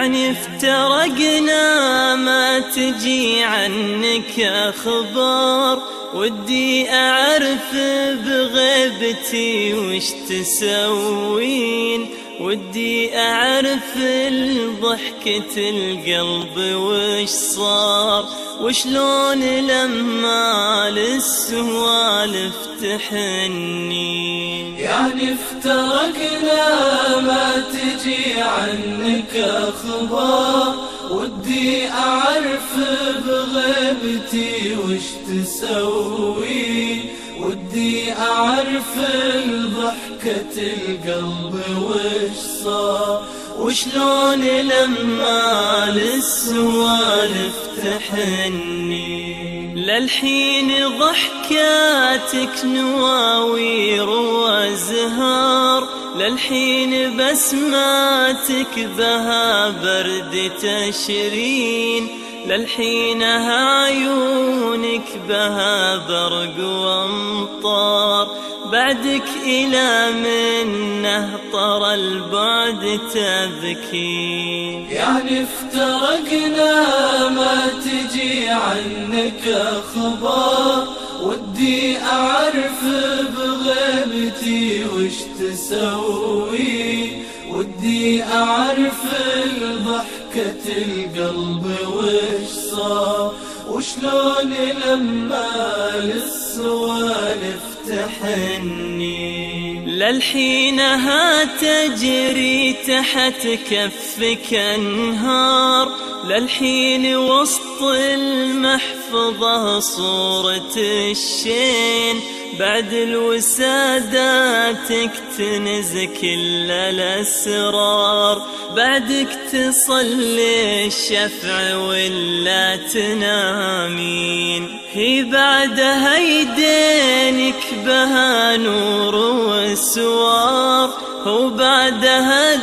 يعني افترقنا ما تجي عنك أخبار. ودي أعرف بغيبتي وش تسوين. ودي أعرف الضحكة القلب وش صار؟ وشلون لما للسوالف تحنين يعني افترقنا ما تجي عنك أخبار. ودي أعرف بغيبتي وش تسوي. ودي أعرف الضحكة القلب وش صار؟ وشلون لما للسوالف تحني؟ للحين ضحكاتك نواوير وأزهار. للحين بسماتك بها برد تشرين. للحين عيونك بها برق وامطار. بعدك إلى منة طر البعد تبكي يعني افترقنا ما تجي عنك أخبار. ودي أعرف بغيبتي وش تسوي. ودي أعرف الضحكة القلب وش صار؟ وشلون لما للسوالف تحني؟ للحينها تجري تحت كفك أنهار. للحين وسط المحفظة صورة الشين بعد الوساداتك تنز كل الأسرار. بعدك تصلي الشفع ولا تنامين هي بعدها يدينك بها نور وسوار هو بعدها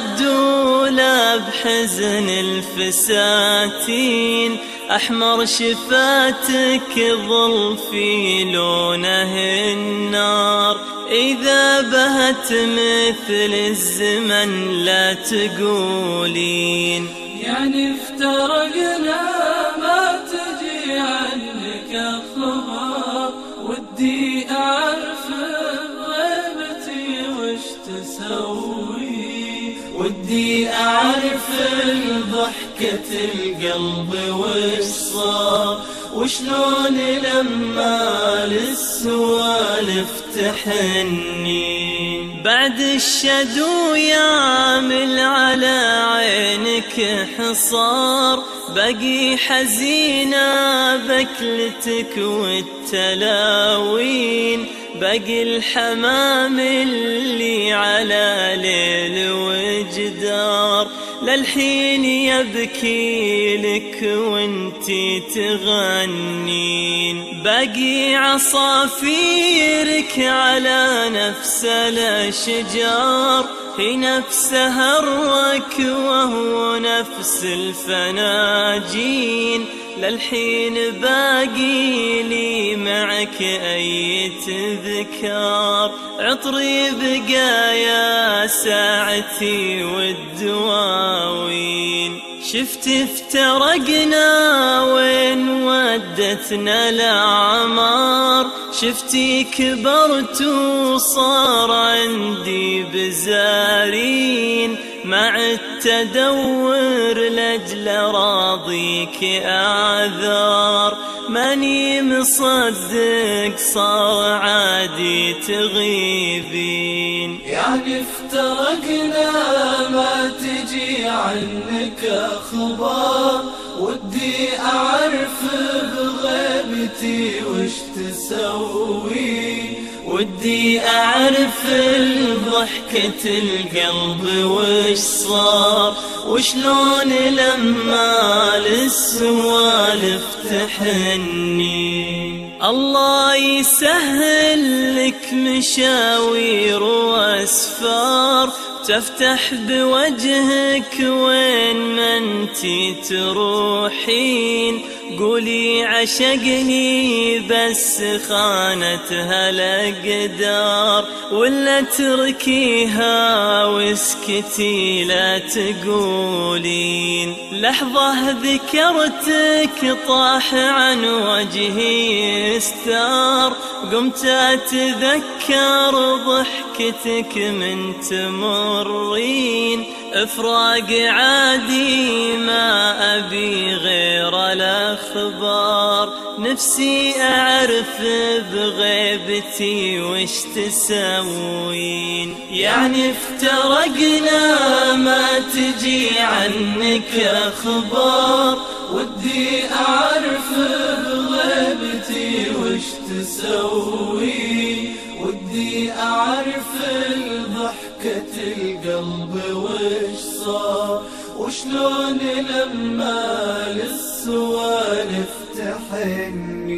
حزن الفساتين أحمر شفاتك ظل في لونه النار. إذا بهت مثل الزمن لا تقولين يعني افترقنا ضحكة القلب وش صار وشلون لما للسوالف تحني. بعد الشدو يعمل على عينك حصار. بقي حزينة بكلتك والتلاوين. بقي الحمام اللي على ليل وجدار. للحين يبكي لك وانتي تغنين. بقي عصافيرك على نفس الأشجار هي نفسها الركوة وهو نفس الفناجين. للحين باقي لي معك أي تذكار. عطري بقايا ساعتي والدواوين شفت افترقنا وين ودتنا الأعمار. شفتي كبرت وصار عندي بزارين. مع التدور لجل راضيك أعذار. ماني مصدق صار عادي تغيبين يعني افترقنا ما تجي عنك أخبار. ودي أعرف بغيبتي وش تسوي. ودي أعرف الضحكة القلب وش صار. وشلون لما للسوالف تحني. الله يسهل لك مشاوير وأسفار تفتح بوجهك وين ما انتي تروحين. قولي عشقني بس خانتها الأقدار ولا تركيها واسكتي لا تقولين لحظة ذكرتك طاح عن وجهي استار قمت أتذكر ضحكتك من تمرين. إفراق عادي ما أبي غير الأخبار. نفسي أعرف بغيبتي وش تسوين. يعني افترقنا ما تجي عنك أخبار. ودي أعرف بغيبتي وش تسوي ودي أعرف ضحكة القلب وش صار. وشلون لما تحني.